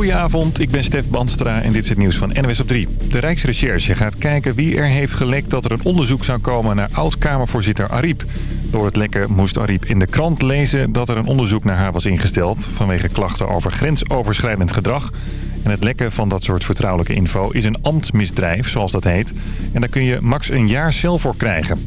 Goedenavond, ik ben Stef Banstra en dit is het nieuws van NWS op 3. De Rijksrecherche gaat kijken wie er heeft gelekt dat er een onderzoek zou komen naar oud-Kamervoorzitter Ariep. Door het lekken moest Ariep in de krant lezen dat er een onderzoek naar haar was ingesteld... vanwege klachten over grensoverschrijdend gedrag. En het lekken van dat soort vertrouwelijke info is een ambtsmisdrijf, zoals dat heet. En daar kun je max een jaar cel voor krijgen.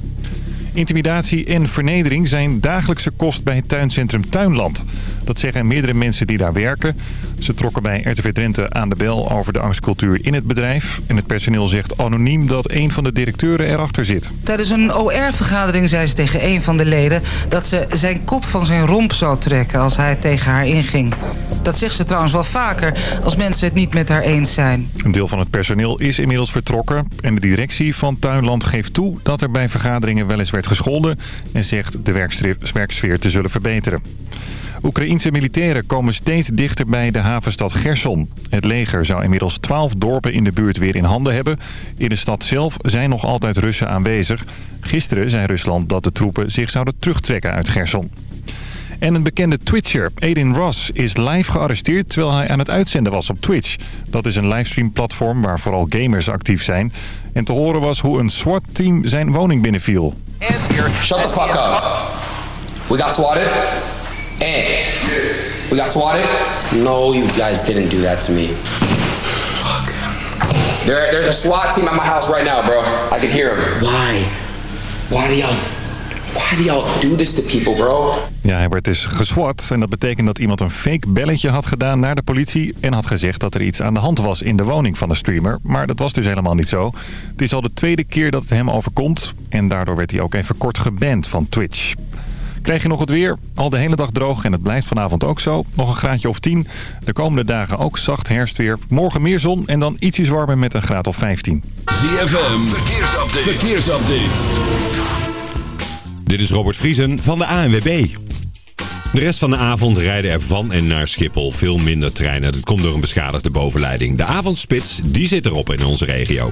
Intimidatie en vernedering zijn dagelijkse kost bij het tuincentrum Tuinland. Dat zeggen meerdere mensen die daar werken. Ze trokken bij RTV Drenthe aan de bel over de angstcultuur in het bedrijf. En het personeel zegt anoniem dat een van de directeuren erachter zit. Tijdens een OR-vergadering zei ze tegen een van de leden... dat ze zijn kop van zijn romp zou trekken als hij tegen haar inging. Dat zegt ze trouwens wel vaker als mensen het niet met haar eens zijn. Een deel van het personeel is inmiddels vertrokken. En de directie van Tuinland geeft toe dat er bij vergaderingen wel eens werd gescholden... en zegt de werksfeer te zullen verbeteren. Oekraïense militairen komen steeds dichter bij de havenstad Gerson. Het leger zou inmiddels twaalf dorpen in de buurt weer in handen hebben. In de stad zelf zijn nog altijd Russen aanwezig. Gisteren zei Rusland dat de troepen zich zouden terugtrekken uit Gerson. En een bekende Twitcher, Aiden Ross, is live gearresteerd terwijl hij aan het uitzenden was op Twitch. Dat is een livestream-platform waar vooral gamers actief zijn. En te horen was hoe een SWAT-team zijn woning binnenviel. Shut the fuck up. We got swatted. And we got swatted. No, you guys didn't do that to me. Fuck. There, there's a SWAT team at my house right now, bro. I can hear them. Why? Why do y'all Why do y'all do this to people, bro? Ja, hij werd dus geswat. En dat betekent dat iemand een fake belletje had gedaan naar de politie... en had gezegd dat er iets aan de hand was in de woning van de streamer. Maar dat was dus helemaal niet zo. Het is al de tweede keer dat het hem overkomt. En daardoor werd hij ook even kort geband van Twitch. Krijg je nog het weer? Al de hele dag droog en het blijft vanavond ook zo. Nog een graadje of 10. De komende dagen ook zacht herfstweer. Morgen meer zon en dan ietsjes warmer met een graad of 15. ZFM, verkeersupdate. verkeersupdate. Dit is Robert Vriesen van de ANWB. De rest van de avond rijden er van en naar Schiphol veel minder treinen. Dat komt door een beschadigde bovenleiding. De avondspits die zit erop in onze regio.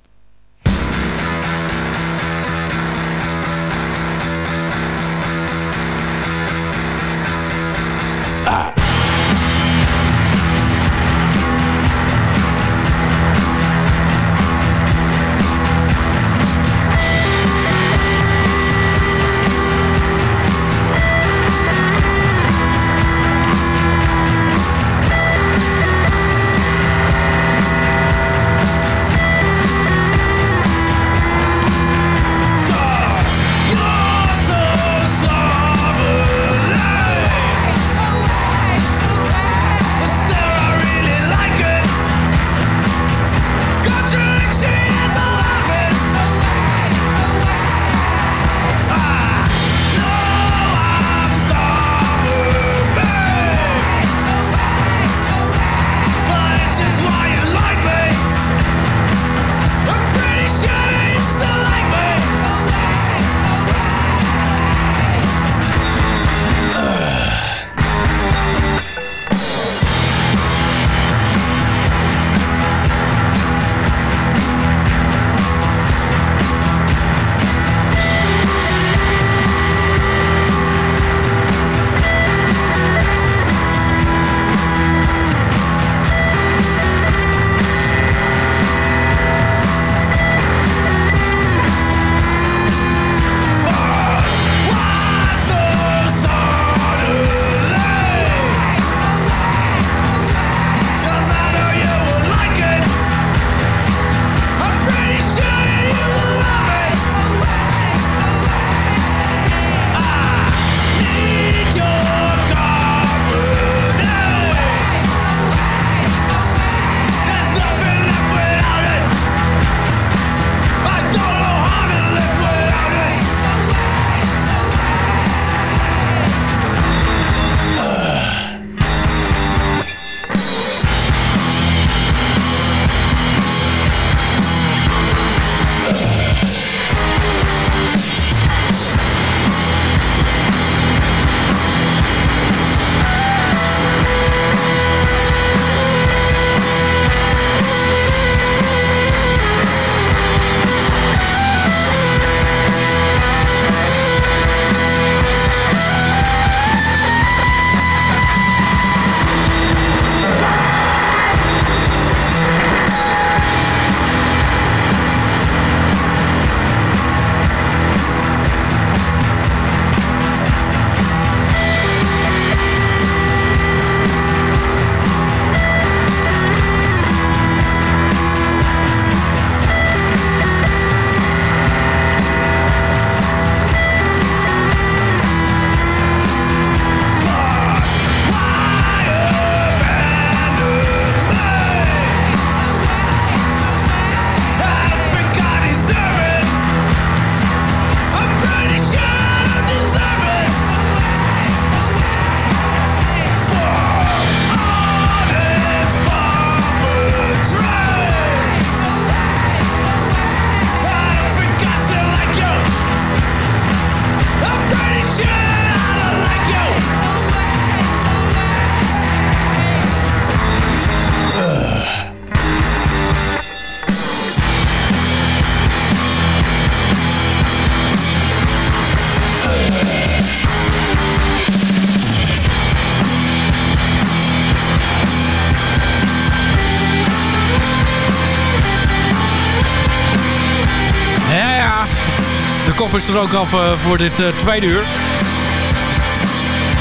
Is er ook af voor dit tweede uur.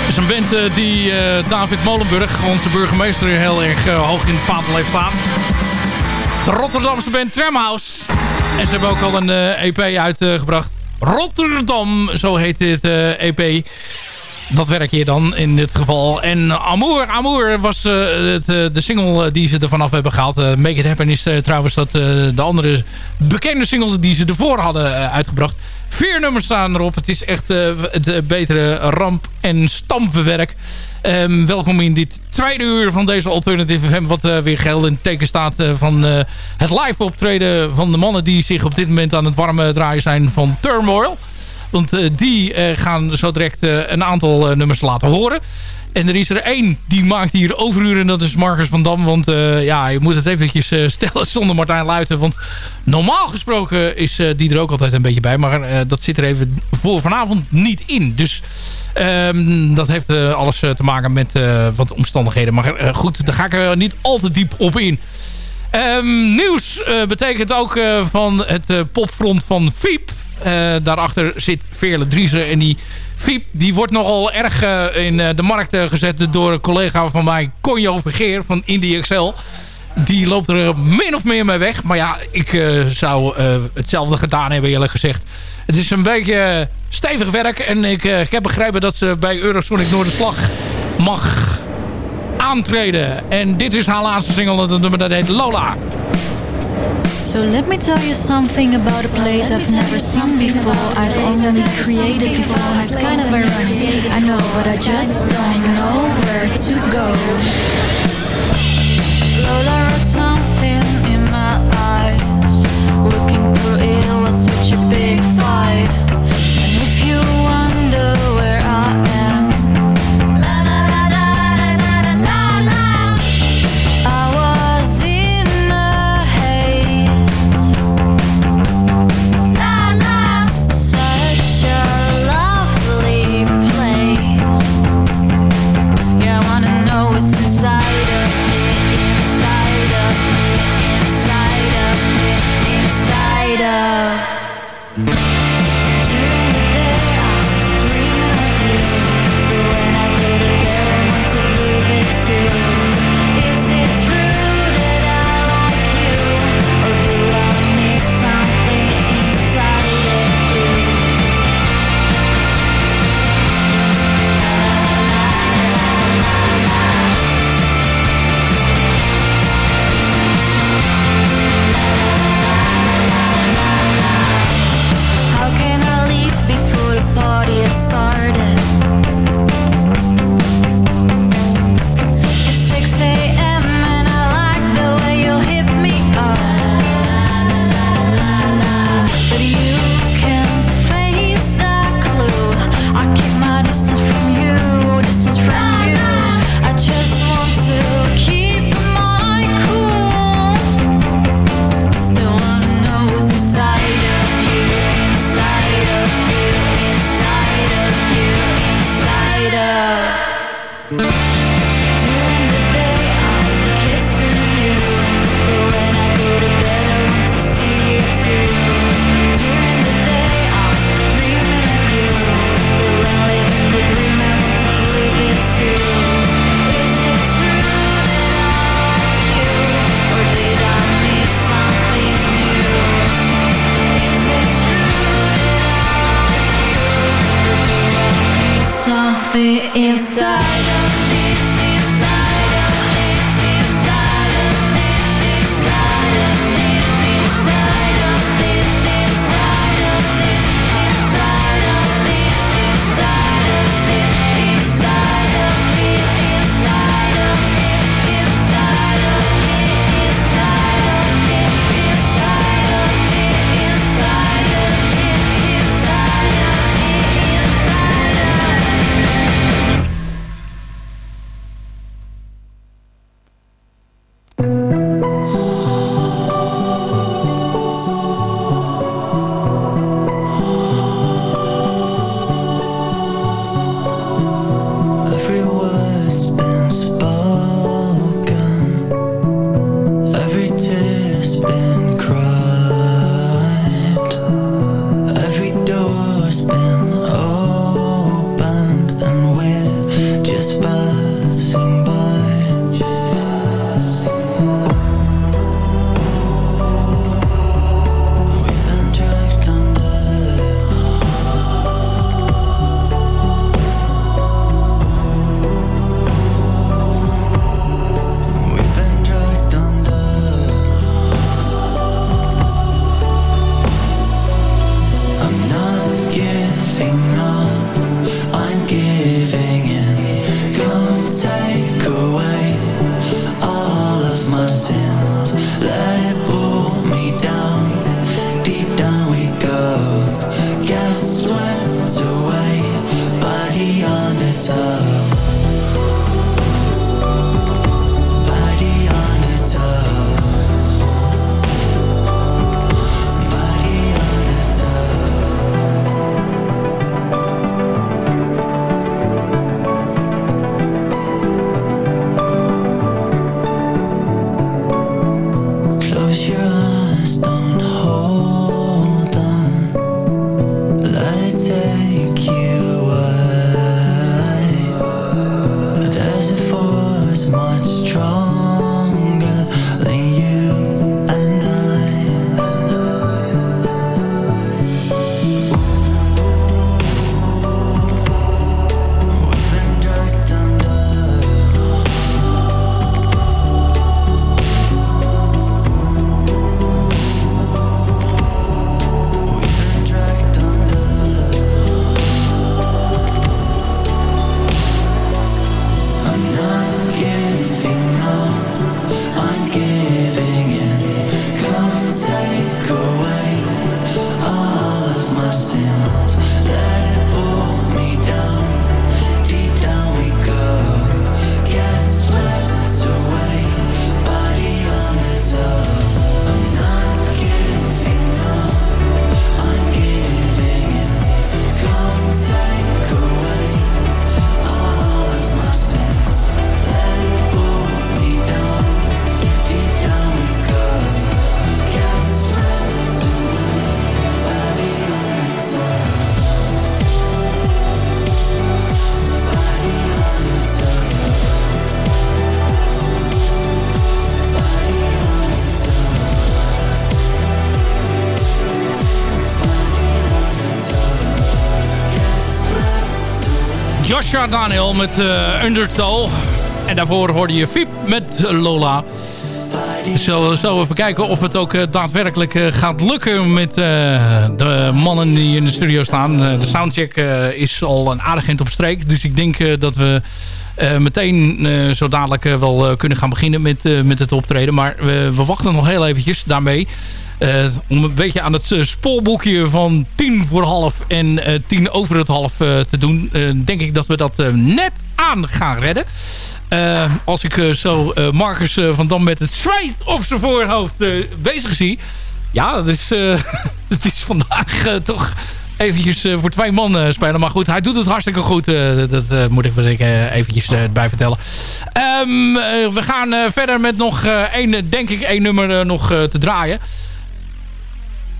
Het is een band die David Molenburg, onze burgemeester, heel erg hoog in het vaandel heeft staan. De Rotterdamse band Tramhouse. En ze hebben ook al een EP uitgebracht. Rotterdam, zo heet dit EP dat werk je dan in dit geval. En Amour, Amour was uh, het, uh, de single eh, die ze er vanaf hebben gehaald. Uh, Make It Happen is trouwens dat, de andere bekende singles die ze ervoor hadden uitgebracht. Vier nummers staan erop. Het is echt het betere ramp- en stampwerk. Um, welkom in dit tweede uur van deze Alternative FM. Wat weer geld in het teken staat van het live optreden van de mannen die zich op dit moment aan het warme draaien zijn van Turmoil. Want uh, die uh, gaan zo direct uh, een aantal nummers laten horen. En er is er één die maakt hier overuren. En dat is Marcus van Dam. Want ja, je moet het eventjes stellen zonder Martijn Luiten. Want normaal gesproken is die er ook altijd een beetje bij. Maar dat zit er even voor vanavond niet in. Dus um, dat heeft alles te maken met wat omstandigheden. Maar goed, daar ga ik er niet al te diep op in. Um, nieuws betekent ook van het popfront van Fiep. Uh, daarachter zit Veerle Drieser. En die Fiep die wordt nogal erg uh, in uh, de markt gezet door een collega van mij, Conjo Vergeer van Indie. Die loopt er min of meer mee weg. Maar ja, ik zou hetzelfde gedaan hebben eerlijk gezegd. Het is een beetje stevig werk. En ik, ik heb begrepen dat ze bij Eurosonic Noorderslag mag aantreden. En dit is haar laatste single. Dat nummer dat heet Lola. So let me tell you something about a place I've never seen before. I've only created before. It's kind of ironic, I know, but I just don't know where to go. Lola wrote something in my eyes. Looking through it was such a big fight. Natasha Daniel met uh, Undertow. En daarvoor hoorde je Fiep met Lola. Zo, zo even kijken of het ook uh, daadwerkelijk uh, gaat lukken met de mannen die in de studio staan. de soundcheck is al een aardig eind op streek. Dus ik denk dat we meteen zo dadelijk wel kunnen gaan beginnen met, met het optreden. Maar we wachten nog heel eventjes daarmee. Uh, om een beetje aan het uh, spoorboekje van tien voor half en uh, tien over het half te doen. denk ik dat we dat net aan gaan redden. als ik zo Marcus van Dam met het zweet op zijn voorhoofd bezig zie. Ja, dat is, dat is vandaag toch eventjes voor twee man spelen. Maar goed, hij doet het hartstikke goed. dat moet ik wel eventjes bij vertellen. Um, we gaan verder met nog één, denk ik, één nummer nog te draaien.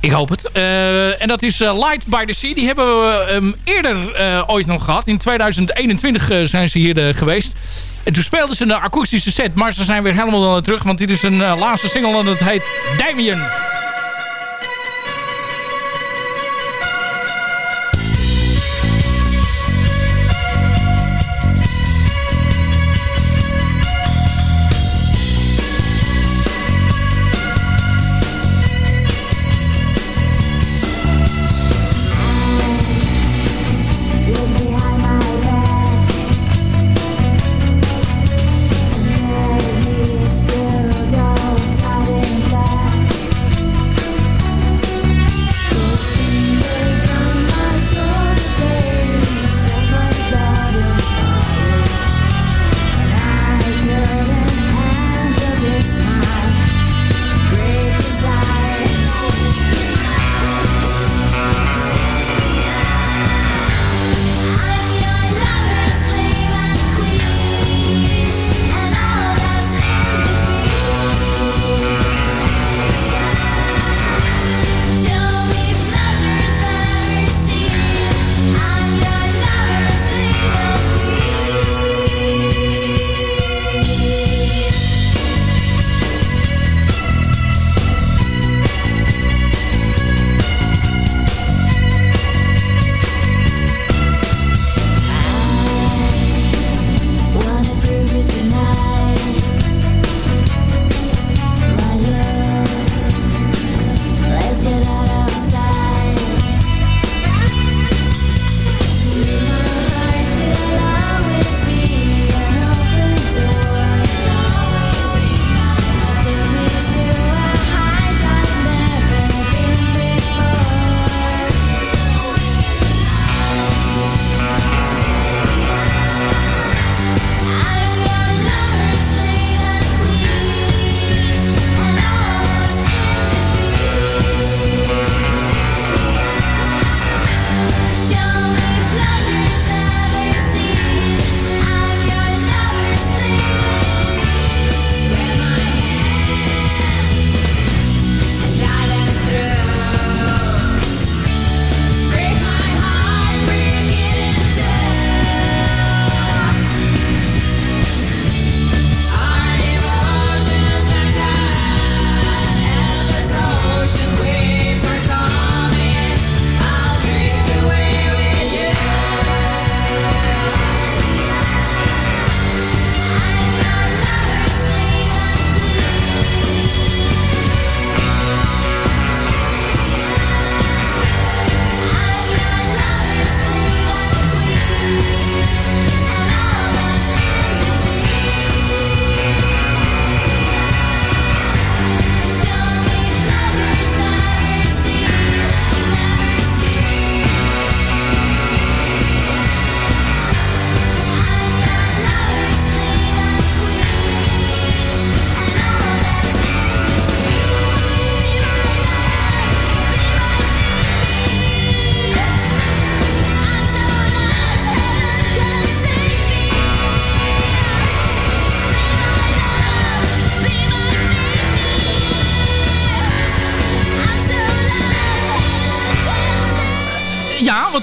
Ik hoop het. Uh, en dat is uh, Light by the Sea. Die hebben we um, eerder ooit nog gehad. In 2021 zijn ze hier geweest. En toen speelden ze een akoestische set. Maar ze zijn weer helemaal terug. Want dit is een laatste single en dat heet Damien.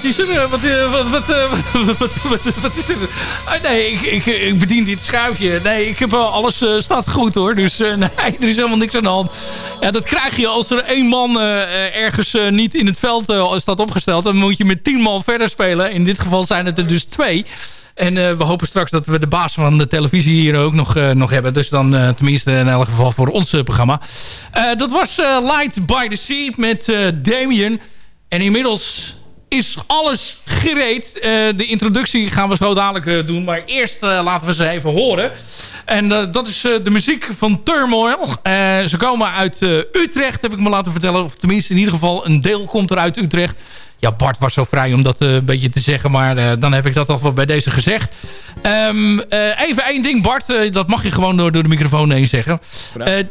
Wat is er? Wat, wat, wat, wat, is er? Ah, nee, ik, ik, ik bedien dit schuifje. Nee, ik heb alles staat goed hoor. Dus nee, er is helemaal niks aan de hand. Ja, dat krijg je als er één man ergens niet in het veld staat opgesteld. Dan moet je met tien man verder spelen. In dit geval zijn het er dus twee. En we hopen straks dat we de baas van de televisie hier ook nog, nog hebben. Dus dan tenminste in elk geval voor ons programma. dat was Light by the Sea met Damien. En inmiddels is alles gereed. de introductie gaan we zo dadelijk doen. Maar eerst laten we ze even horen. En dat is de muziek van Turmoil. ze komen uit Utrecht, heb ik me laten vertellen. Of tenminste, in ieder geval, een deel komt er uit Utrecht. Ja, Bart was zo vrij om dat een beetje te zeggen. Maar dan heb ik dat al bij deze gezegd. Um, even één ding, Bart. Dat mag je gewoon door, door de microfoon heen zeggen.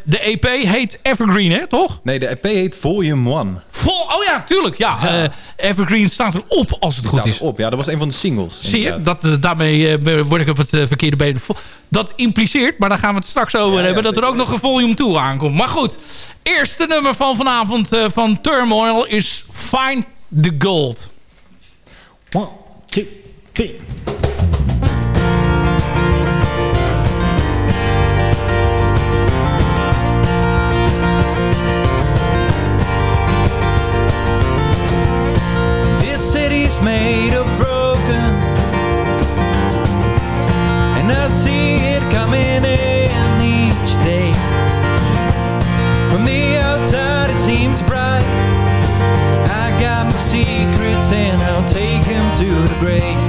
De EP heet Evergreen, hè, toch? Nee, de EP heet Volume 1. Vol, oh ja, tuurlijk. Ja. ja. Evergreen staat erop, als het Die goed is. Op. Ja, dat was een van de singles. Zie je? Dat, daarmee word ik op het verkeerde been. Dat impliceert, maar daar gaan we het straks over ja, hebben... Ja, dat er ook nog een Volume 2 aankomt. Maar goed, eerste nummer van vanavond van Turmoil is Find the Gold. One, two, three... them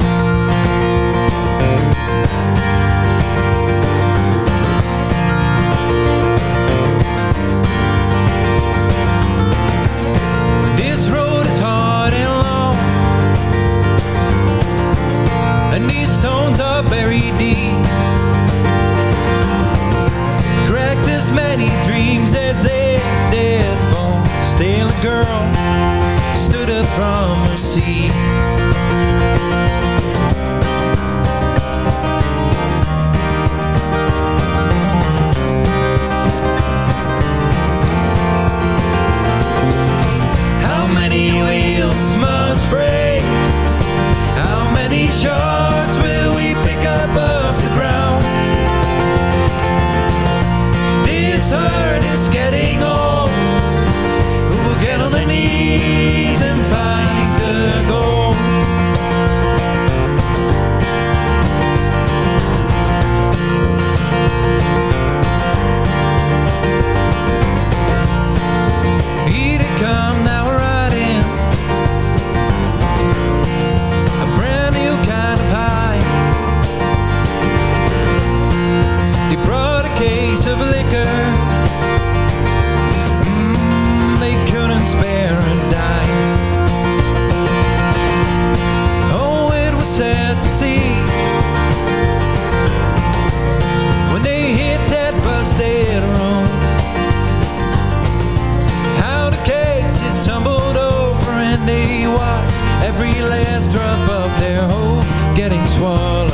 every last drop of their hope getting swallowed.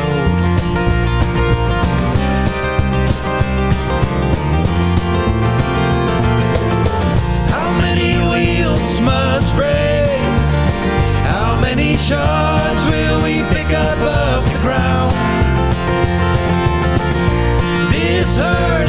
How many wheels must break? How many shards will we pick up off the ground? This hurt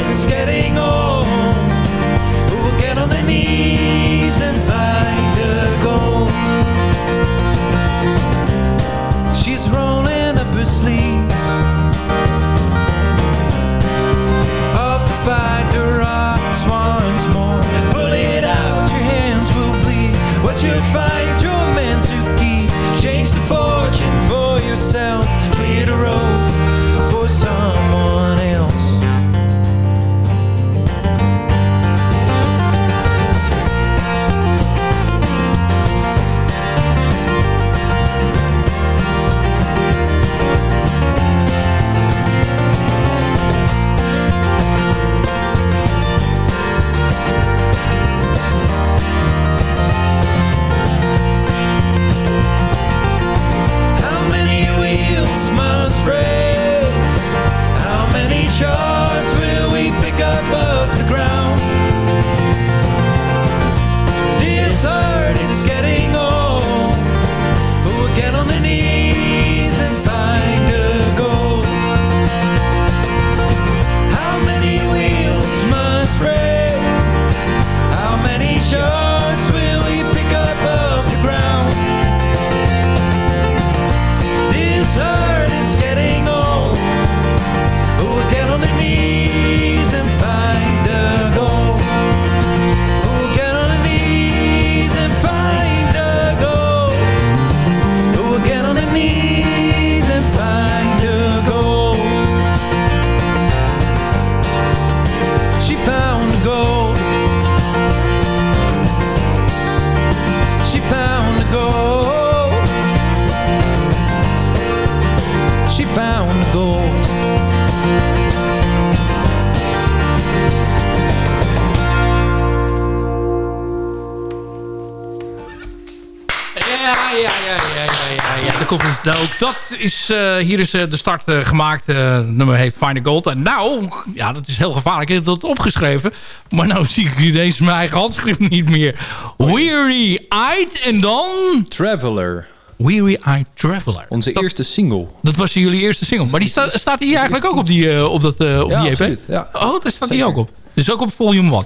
is, eh, hier is eh, de start eh, gemaakt. het nummer heet Find a Gold. En nou, ja, dat is heel gevaarlijk. Ik heb dat opgeschreven. Maar nou zie ik ineens mijn eigen handschrift niet meer. Weary Eyed en dan... Traveler. Weary Eyed Traveler. Onze eerste single. Dat was jullie eerste single. Maar die sta, staat hier eigenlijk ook op die, op dat, op Ja, die EP? absoluut, ja. Oh, daar staat hier ook op. Dus ook op volume 1.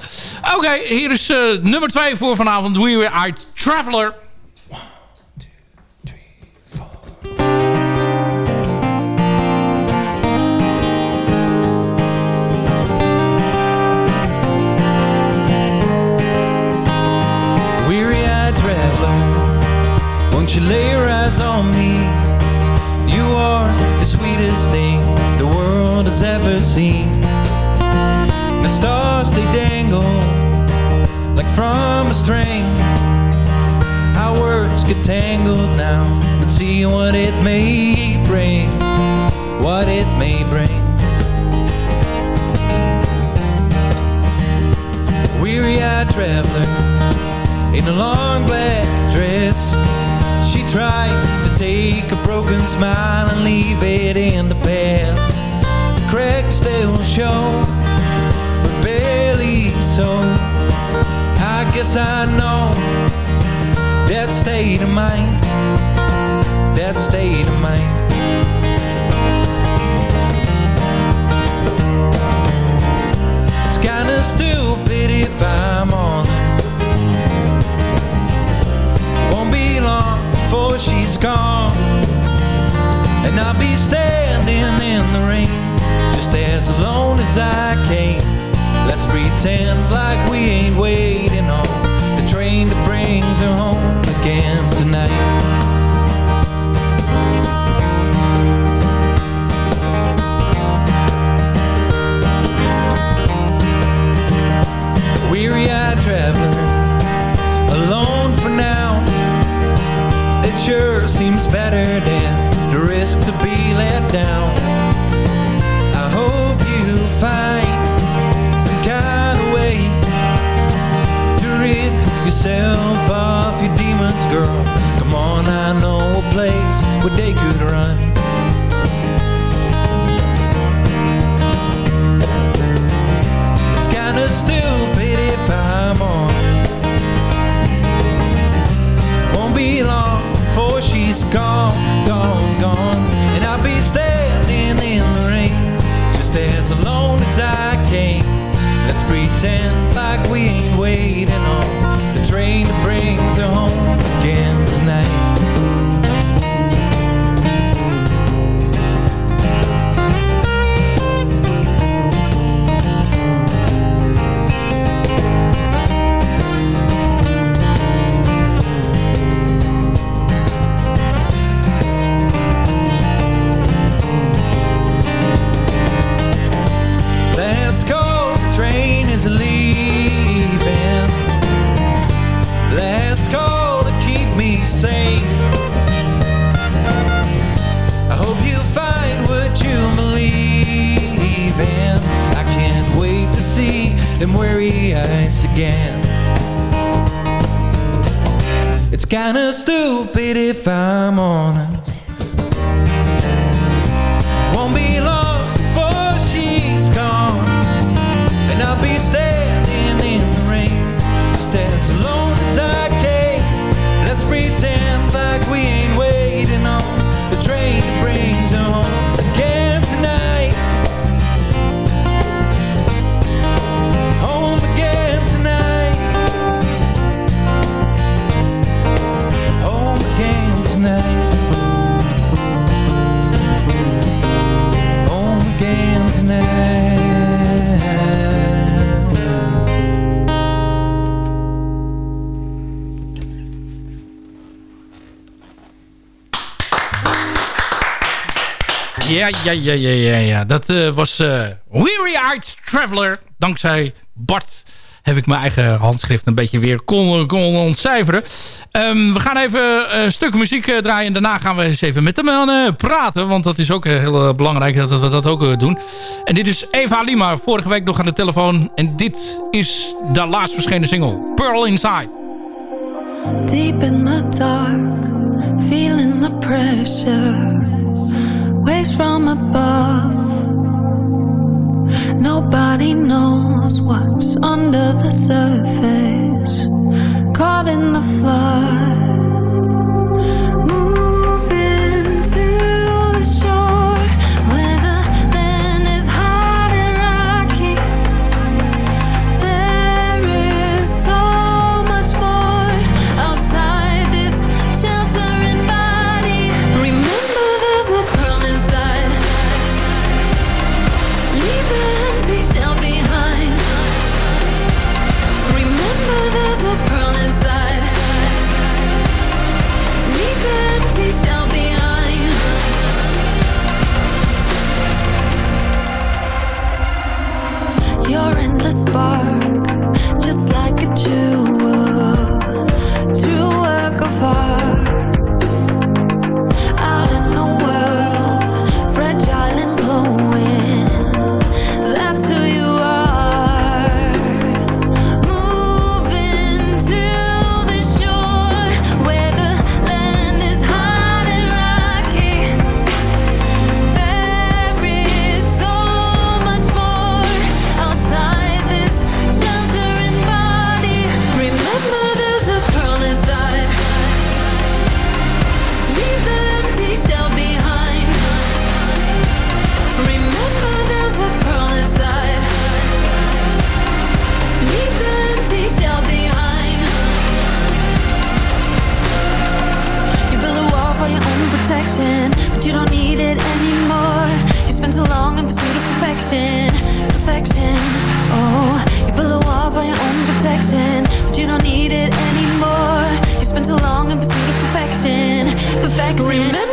Oké, hier is nummer 2 voor vanavond. Weary Eyed Traveler. Won't you lay your eyes on me? You are the sweetest thing the world has ever seen. The stars they dangle like from a string. Our words get tangled now, but see what it may bring, what it may bring. Weary-eyed traveler in a long black dress. She tried to take a broken smile and leave it in the past. Cracks still show, but barely so. I guess I know that state of mind, that state of mind. It's kinda stupid if I'm honest. Before she's gone. And I'll be standing in the rain Just as alone as I can Let's pretend like we ain't waiting on The train that brings her home again tonight. Weary-eyed traveler It sure seems better than the risk to be let down. I hope you find some kind of way to rid yourself of your demons, girl. Come on, I know a place where they could run. Gone, gone, gone. And I'll be standing in the rain, just as alone as I can. Let's pretend like we ain't waiting on the train that brings her home Ja, ja, ja, ja, ja. Dat eh, was eh, Weary Eyed Traveler. Dankzij Bart heb ik mijn eigen handschrift een beetje weer kon, ontcijferen. Ehm, we gaan even een stuk muziek eh, draaien. En daarna gaan we eens even met de mannen praten. Want dat is ook eh, heel eh, belangrijk dat we dat ook eh, doen. En dit is Eva Lima. Vorige week nog aan de telefoon. En dit is de laatst verschenen single. Pearl Inside. Deep in the dark, feeling the pressure, from above. Nobody knows what's under the surface, caught in the flood. Perfection, perfection. Oh, you build a wall for your own protection, but you don't need it anymore. You spent so long in pursuit of perfection, perfection. Remember,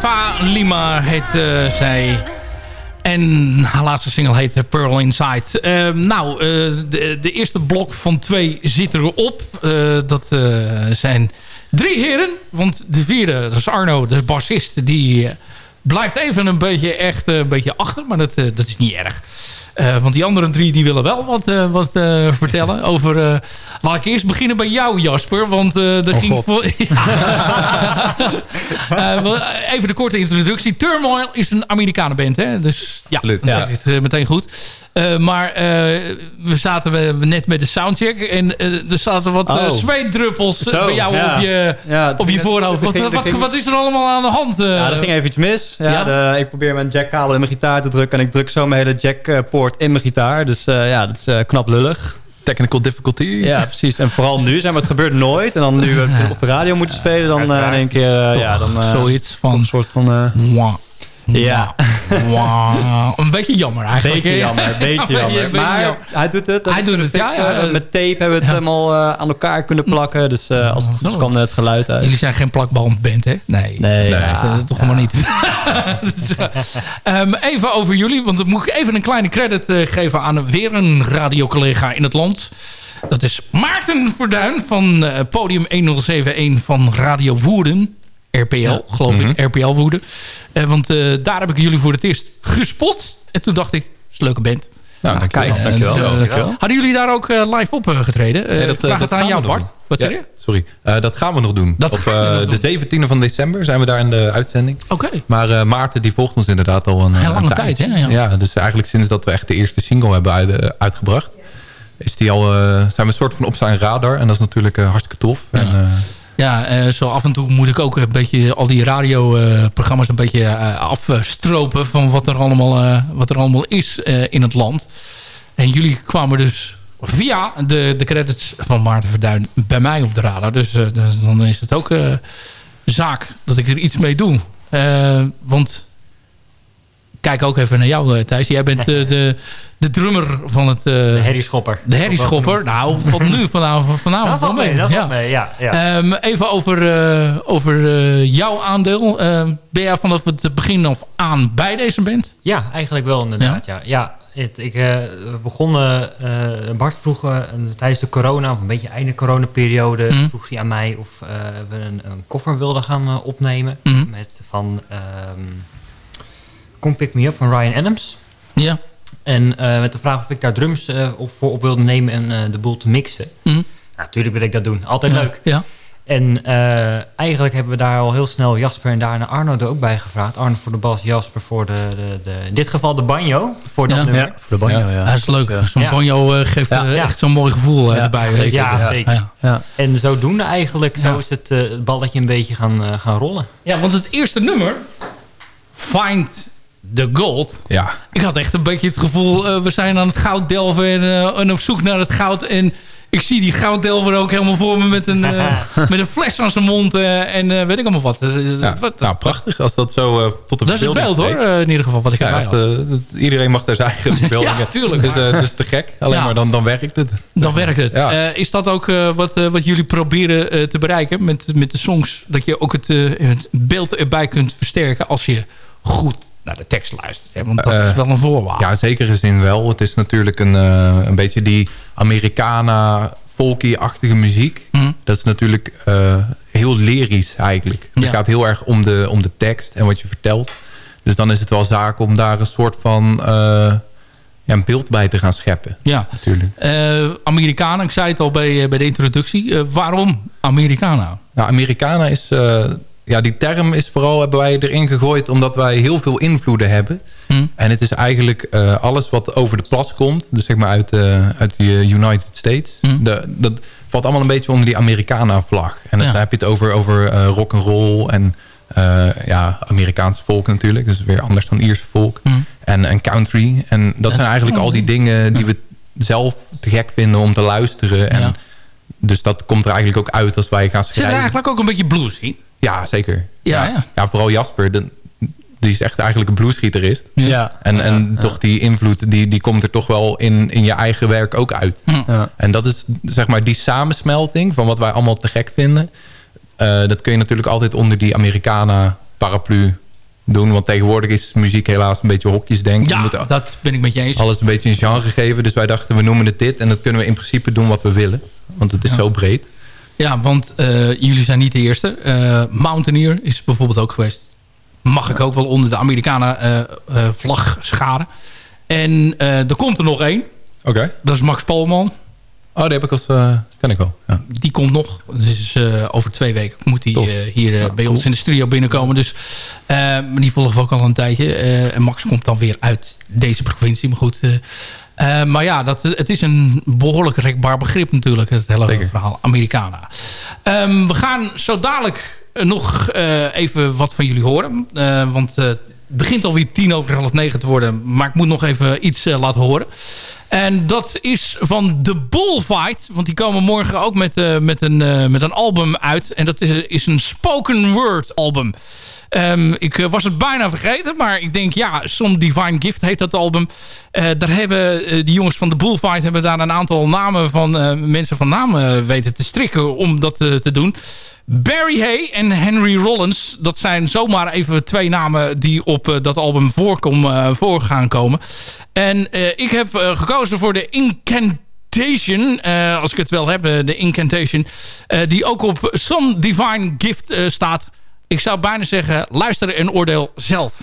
Eva Lima heet eh, zij. En haar laatste single heet eh, Pearl Inside. Eh, nou, eh, de, eerste blok van twee zit erop. Dat zijn drie heren. Want de vierde, dat is Arno, de bassist. Die blijft even een beetje, echt, een beetje achter. Maar dat, dat is niet erg. Eh, want die andere drie die willen wel wat, eh, wat eh, vertellen over... eh, laat ik eerst beginnen bij jou, Jasper. Want eh er ging... Eh, wel, even de korte introductie. Turmoil is een Amerikanenband, hè? Dus ja, Absoluut, dan ja. zeg ik het meteen goed. Eh, maar eh, we zaten we- net met de soundcheck en eh, er zaten wat Oh. zweetdruppels Zo, bij jou ja. op je, Ja, op je ging- voorhoofd. Wat, ging- wat, ging- wat is er allemaal aan de hand? Ja, er ging even iets mis. Ja, Ja? de- ik probeer mijn jackkabel in mijn gitaar te drukken... en ik druk zo mijn hele jackpoort in mijn gitaar. Dus eh, ja, dat is eh, knap lullig. Technical difficulty. Ja, precies. En vooral nu, zeg maar, het gebeurt nooit. En dan nu we op de radio moeten spelen, dan eh, in één keer... eh, ja, dan, eh, zoiets van... een soort van... eh, Mwah. Ja. Een beetje jammer eigenlijk. beetje jammer, beetje jammer. Maar hij doet het. Hij doet het, ja, ja. Met tape hebben we het helemaal eh, aan elkaar kunnen plakken. Dus eh, als het goed is, kwam het geluid uit. Jullie zijn geen plakbandband, hè? Nee. Nee, Dat, ja. dat toch helemaal niet. Dus, eh, ehm, even over jullie, want dan moet ik even een kleine credit geven aan weer een radiocollega in het land. Dat is Maarten Verduin van podium 1071 van Radio Woerden. RPL, geloof ik. RPL Woerden. Eh, want eh, daar heb ik jullie voor het eerst gespot. En toen dacht ik, is een leuke band. Nou, dankjewel. Eh, dankjewel. dus, eh, dankjewel. Hadden jullie daar ook live op getreden? Eh, Nee, dat, ik vraag dat het aan jou, Bart. Wat Ja, zeg je? Sorry. Eh, dat gaan we nog doen. Dat Op eh, de 17e van december zijn we daar in de uitzending. Oké. Maar eh, Maarten die volgt ons inderdaad al een, Heel een lange tijd, hè? Ja. Ja. dus eigenlijk sinds dat we echt de eerste single hebben uit- uitgebracht... Is die al, eh, zijn we een soort van op zijn radar. En dat is natuurlijk hartstikke tof. En, eh, Ja, eh, zo af en toe moet ik ook een beetje al die radioprogramma's een beetje eh, afstropen van wat er allemaal, eh, wat er allemaal is in het land. En jullie kwamen dus via de, de credits van Maarten Verduin bij mij op de radar. Dus, dus dan is het ook zaak dat ik er iets mee doe. Want kijk ook even naar jou, eh, Thijs. Jij bent eh, de, de drummer van het... de Harry Schopper. De Harry Schopper. Nou, van nu, vanavond, vanavond Dat valt wel mee, dat ja. mee, ja. ja. Ehm, even over, eh, over eh, jouw aandeel. Ehm, ben jij vanaf het begin af aan bij deze band? Ja, eigenlijk wel inderdaad. Ja. Ja, het, ik, eh, we begonnen, eh, Bart vroeg eh, tijdens de corona, of een beetje einde coronaperiode, Mhm. vroeg hij aan mij of eh, we een, een koffer wilden gaan eh, opnemen. Mhm. Met van ehm Come Pick Me Up van Ryan Adams. Ja. En eh, met de vraag of ik daar drums eh, op, voor op wilde nemen en eh, de boel te mixen. Mhm. Ja, natuurlijk wil ik dat doen. Altijd Ja, leuk. Ja. En eh, eigenlijk hebben we daar al heel snel Jasper en daarna Arno er ook bij gevraagd. Arno voor de bas, Jasper voor de, de, de in dit geval de banjo. Voor dat Ja. nummer. Ja, voor de banjo, ja. Dat is leuk. Zo'n Ja. banjo eh, geeft echt zo'n mooi gevoel eh, Ja, erbij. zeker. Ja, zeker. Ja. En zodoende eigenlijk, zo is het, eh, het balletje een beetje gaan, eh, gaan rollen. Ja, want het eerste nummer, Find the Gold. Ja. Ik had echt een beetje het gevoel, eh, we zijn aan het goud delven en, eh, en op zoek naar het goud. En ik zie die gouddelver ook helemaal voor me met een, eh, met een fles aan zijn mond en weet ik allemaal wat. Ja, wat- nou, prachtig als dat zo tot de Dat is het beeld hoor, in ieder geval wat ik Ja, als de- iedereen mag daar zijn eigen verbeeldingen. Ja, tuurlijk. Dus dat is te gek. Alleen Ja. maar dan, dan werkt het. Dan werkt het. Ja. Is dat ook wat, wat jullie proberen te bereiken met, met de songs? Dat je ook het, het beeld erbij kunt versterken als je goed naar de tekst luistert. Hè? Want dat is Eh, wel een voorwaarde. Ja, zeker in zin wel. Het is natuurlijk een, eh, een beetje die Americana folky-achtige muziek. Mhm. Dat is natuurlijk eh, heel lyrisch eigenlijk. Het Ja. gaat heel erg om de, om de tekst en wat je vertelt. Dus dan is het wel zaak om daar een soort van ja, een beeld bij te gaan scheppen. Ja. Natuurlijk. Amerikanen, ik zei het al bij, bij de introductie. Waarom Americana? Nou, Americana is... ja, die term is vooral hebben wij erin gegooid... omdat wij heel veel invloeden hebben. Hm. En het is eigenlijk eh, alles wat over de plas komt. Dus zeg maar uit, eh, uit de United States. Hm. De, dat valt allemaal een beetje onder die Americana-vlag. En dan Ja. heb je het over, over eh, rock and roll en ja, Amerikaans volk natuurlijk. Dus weer anders dan Ierse volk. Hm. En, en country. En dat zijn eigenlijk al die dingen die we zelf te gek vinden om te luisteren. En Ja. Dus dat komt er eigenlijk ook uit als wij gaan Zit er schrijven. eigenlijk ook een beetje blues in? Ja, zeker. Ja, ja. ja. Ja, vooral Jasper. de- die is echt eigenlijk een bluesgitarist. Ja. En, en toch die invloed, die, die komt er toch wel in, in je eigen werk ook uit. Ja. En dat is zeg maar die samensmelting van wat wij allemaal te gek vinden. Eh, dat kun je natuurlijk altijd onder die Americana paraplu doen. Want tegenwoordig is muziek helaas een beetje hokjesdenken. Je Ja, moet dat ben ik met je eens. alles een beetje een genre geven. Dus wij dachten, we noemen het dit. En dat kunnen we in principe doen wat we willen. Want het is Ja. zo breed. Ja, want eh, jullie zijn niet de eerste. Eh, Mountaineer is bijvoorbeeld ook geweest. Mag ik ook wel onder de Amerikanen eh, vlag scharen. En er komt er nog één. Oké. Dat is Max Polman. Oh, die heb ik als... ken ik wel. Ja. Die komt nog. Dus eh, over twee weken moet hij hier bij ons in de studio binnenkomen. Dus, die volgen we ook al een tijdje. En Max komt dan weer uit deze provincie. Maar goed... eh, maar ja, dat, het is een behoorlijk rekbaar begrip natuurlijk. Het hele Zeker. verhaal Americana. Ehm, we gaan zo dadelijk eh, nog eh, even wat van jullie horen. Want het begint alweer tien over half negen te worden. Maar ik moet nog even iets laten horen. En dat is van The Bullfight. Want die komen morgen ook met, met, een, met een album uit. En dat is, is een spoken word album. Ehm, ik eh, was het bijna vergeten. Maar ik denk, ja, Some Divine Gift heet dat album. Eh, daar hebben eh, die jongens van The Bullfight... hebben daar een aantal namen van mensen van naam eh, weten te strikken... om dat te doen. Barry Hay en Henry Rollins. Dat zijn zomaar even twee namen die op dat album voorkom, voor gaan komen. En ik heb gekozen voor de Incantation. als ik het wel heb, de Incantation. die ook op Some Divine Gift staat. Ik zou bijna zeggen, luister en oordeel zelf.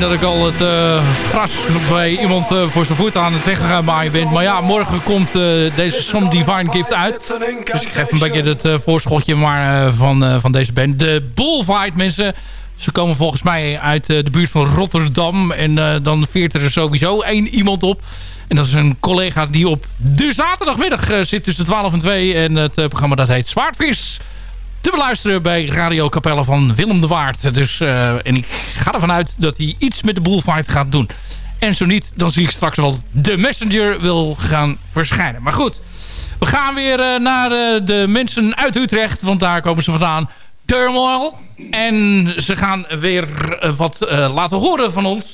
Dat ik al het eh, gras bij iemand eh, voor zijn voet aan het wegmaaien ben. Maar ja, morgen komt eh, deze Some Divine Gift uit. Dus ik geef een beetje het voorschotje maar, van, van deze band. De Bullfight mensen... Ze komen volgens mij uit de buurt van Rotterdam. En dan veert er sowieso één iemand op. En dat is een collega die op de zaterdagmiddag zit tussen 12 en 2. En het programma dat heet Zwaardvis te beluisteren bij Radio Capelle van Willem de Waard. Dus, eh, en ik ga ervan uit dat hij iets met de bullfight gaat doen. En zo niet, dan zie ik straks wel de messenger wil gaan verschijnen. Maar goed, we gaan weer eh, naar eh, de mensen uit Utrecht. Want daar komen ze vandaan. Turmoil. En ze gaan weer wat laten horen van ons.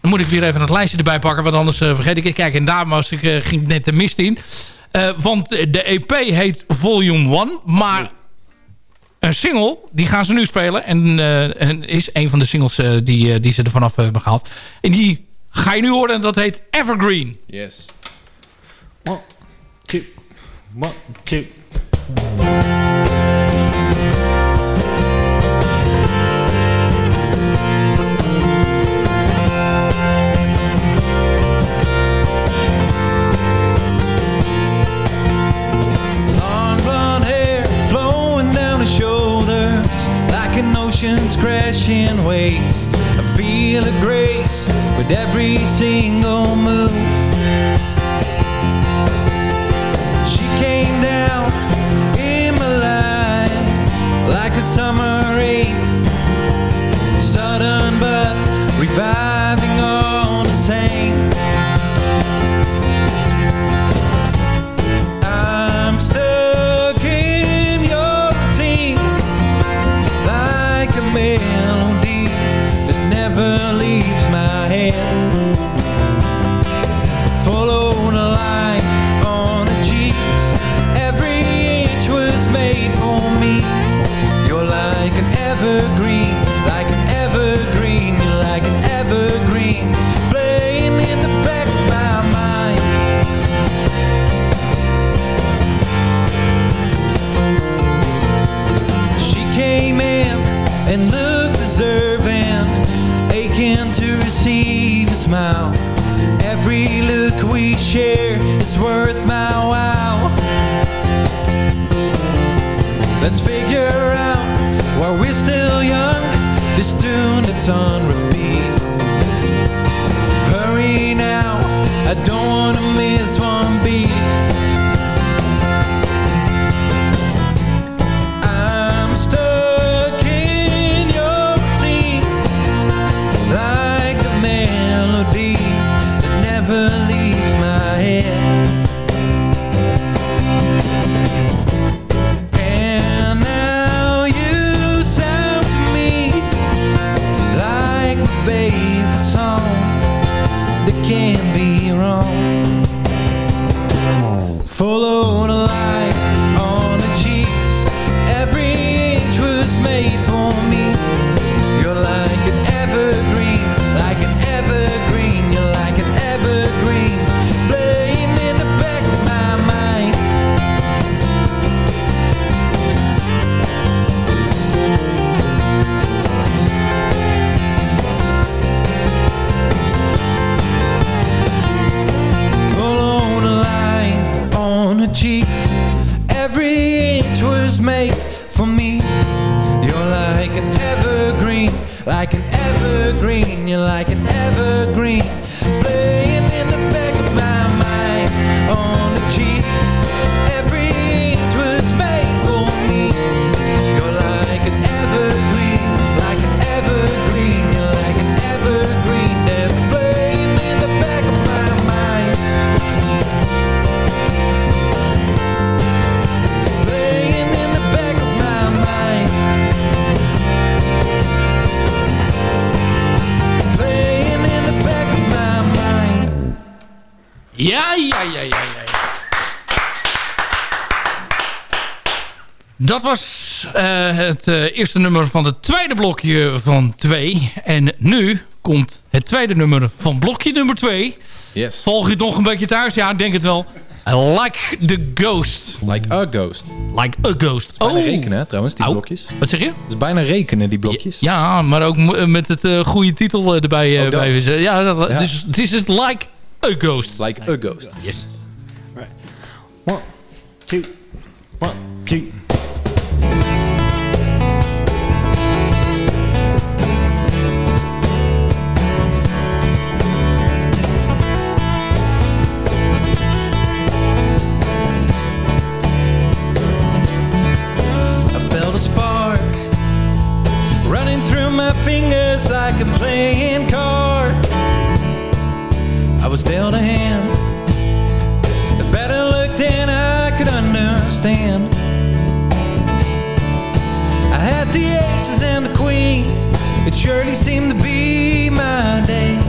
Dan moet ik weer even het lijstje erbij pakken. Want anders vergeet ik. Kijk, en daar ik, ging net de mist in. Want de EP heet Volume 1. Maar een single, die gaan ze nu spelen. En, eh, en is een van de singles eh, die, eh, die ze er vanaf hebben gehaald. En die ga je nu horen en dat heet Evergreen. Yes. One, two, one, two. Ocean's crashing waves. I feel a grace with every single move. She came down in my life like a summer rain, sudden but reviving never leaves my head. sun. Like an evergreen. You're like an evergreen, Dat was eh, het eh, eerste nummer van het tweede blokje van twee. En nu komt het tweede nummer van blokje nummer twee. Yes. Volg je het nog een beetje thuis? Ja, ik denk het wel. Like the Ghost. Like a ghost. Like a ghost. Bijna Oh. rekenen, trouwens, die Oh. blokjes. Wat zeg je? Het is bijna rekenen, die blokjes. Ja, maar ook m- met het eh, goede titel eh, erbij. eh, bij, ja, dat- Ja. Dus het is het Like a Ghost. Like a ghost. Yes. One, two, one, two. Aces and the queen. It surely seemed to be my day.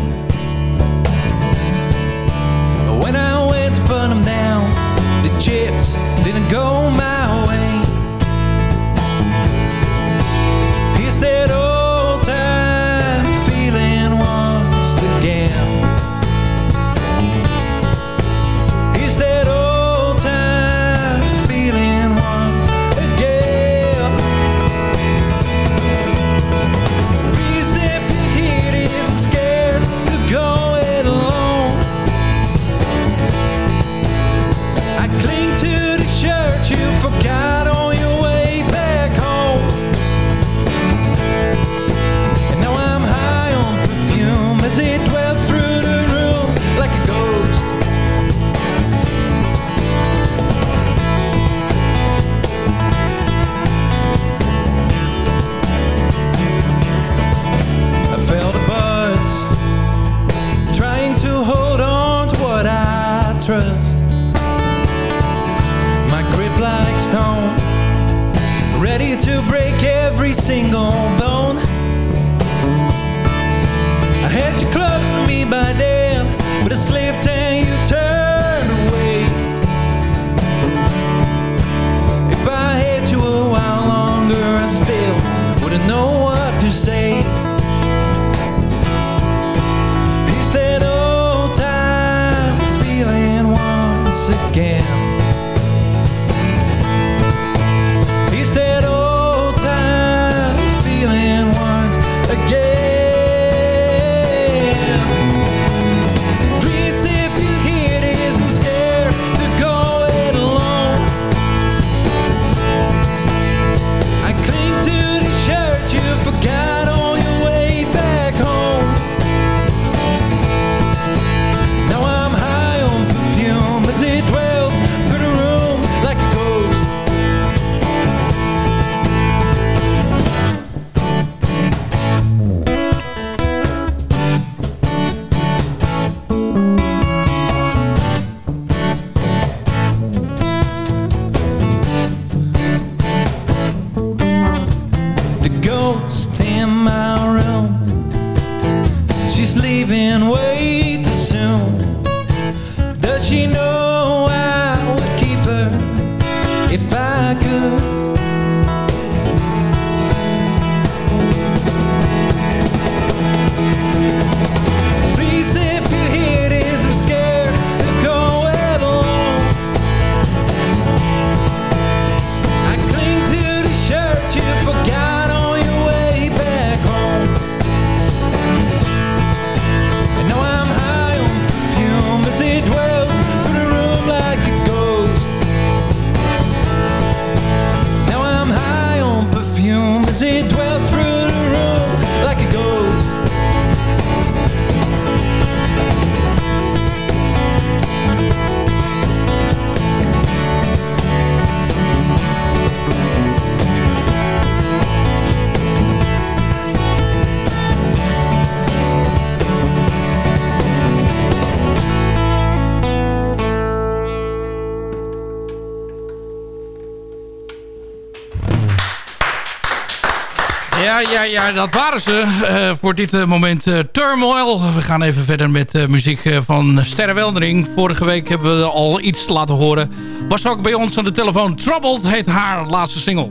Single Ja, ja, ja, dat waren ze eh, voor dit eh, moment. eh, Turmoil. We gaan even verder met muziek van Sterre Weldering. Vorige week hebben we al iets laten horen. Was ook bij ons aan de telefoon. Troubled heet haar laatste single.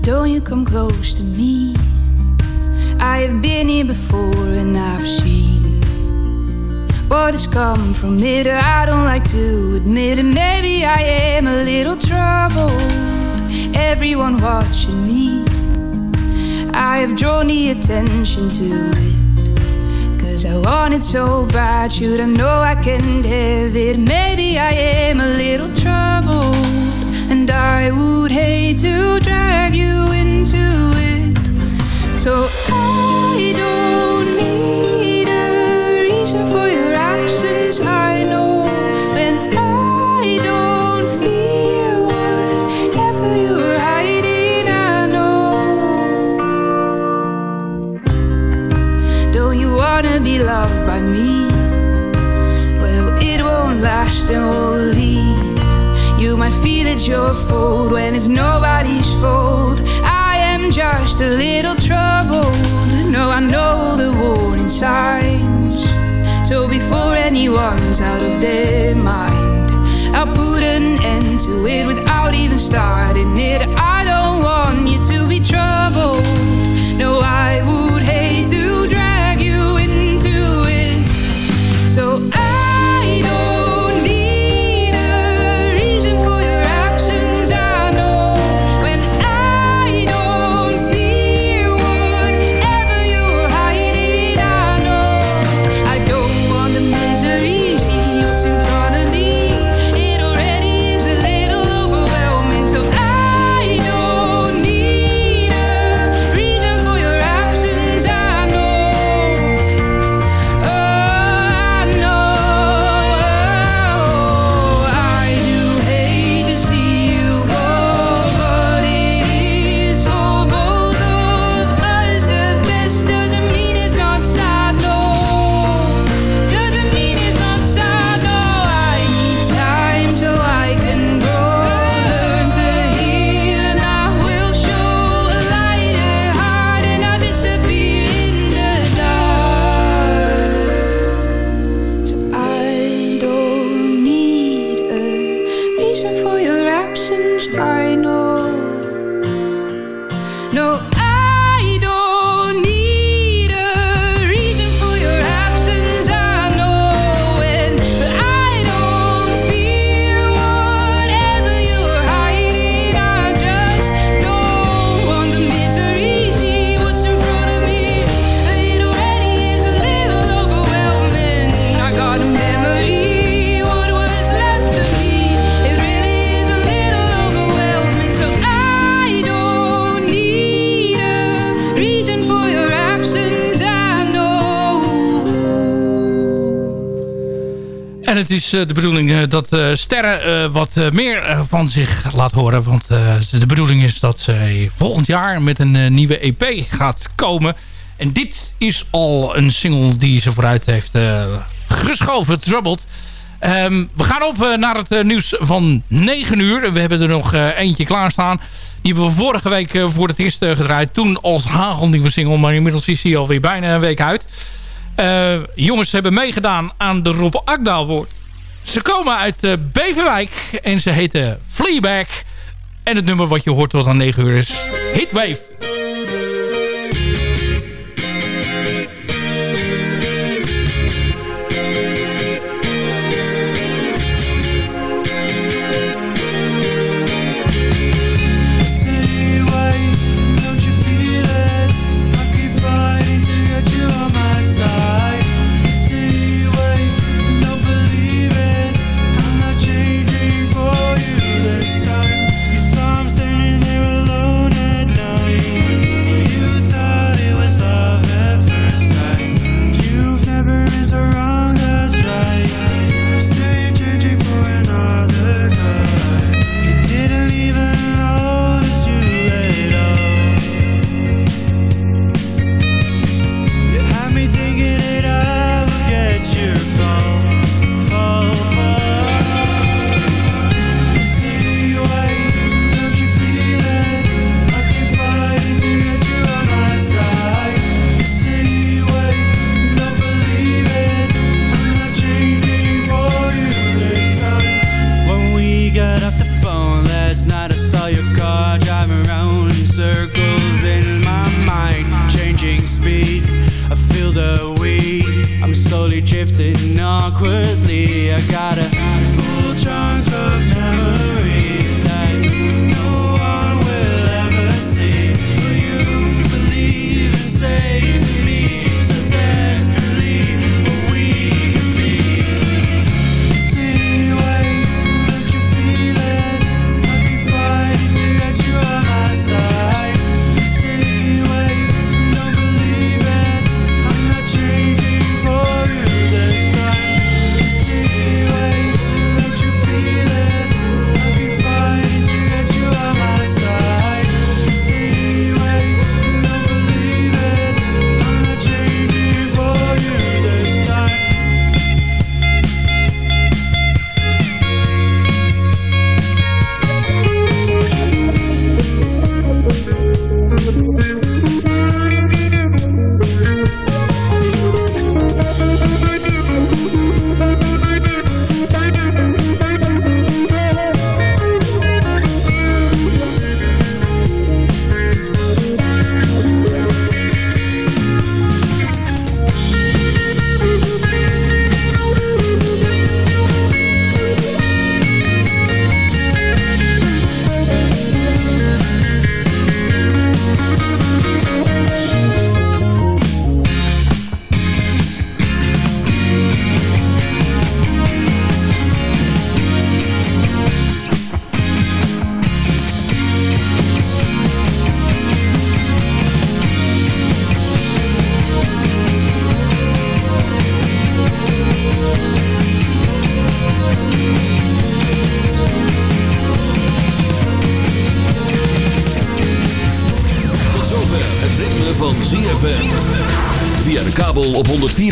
Don't you come close to me I have been here before and I've seen what has come from it. I don't like to admit it. Maybe I am a little troubled. Everyone watching me. I have drawn the attention to it. Cause I want it so bad. Should I know I can't have it? Maybe I am a little troubled. And I would hate to drag you into it. So I don't won't and leave. You might feel it's your fault when it's nobody's fault. I am just a little troubled. No, I know the warning signs. So before anyone's out of their mind, I'll put an end to it without even starting it. I don't want you to be troubled. No, I eh, de bedoeling eh, dat eh, Sterren wat meer van zich laat horen. Want de bedoeling is dat zij volgend jaar met een nieuwe EP gaat komen. En dit is al een single die ze vooruit heeft geschoven, Troubled. Ehm, we gaan op naar het nieuws van 9 uur. We hebben er nog eh, eentje klaarstaan. Die hebben we vorige week voor het eerst gedraaid. Toen als hagelnieuwe single. Maar inmiddels is die alweer bijna een week uit. Jongens hebben meegedaan aan de Rob Akda Award. Ze komen uit eh, Beverwijk en ze heten Fleabag. En het nummer wat je hoort tot aan 9 uur is Hitwave. awkwardly. I gotta.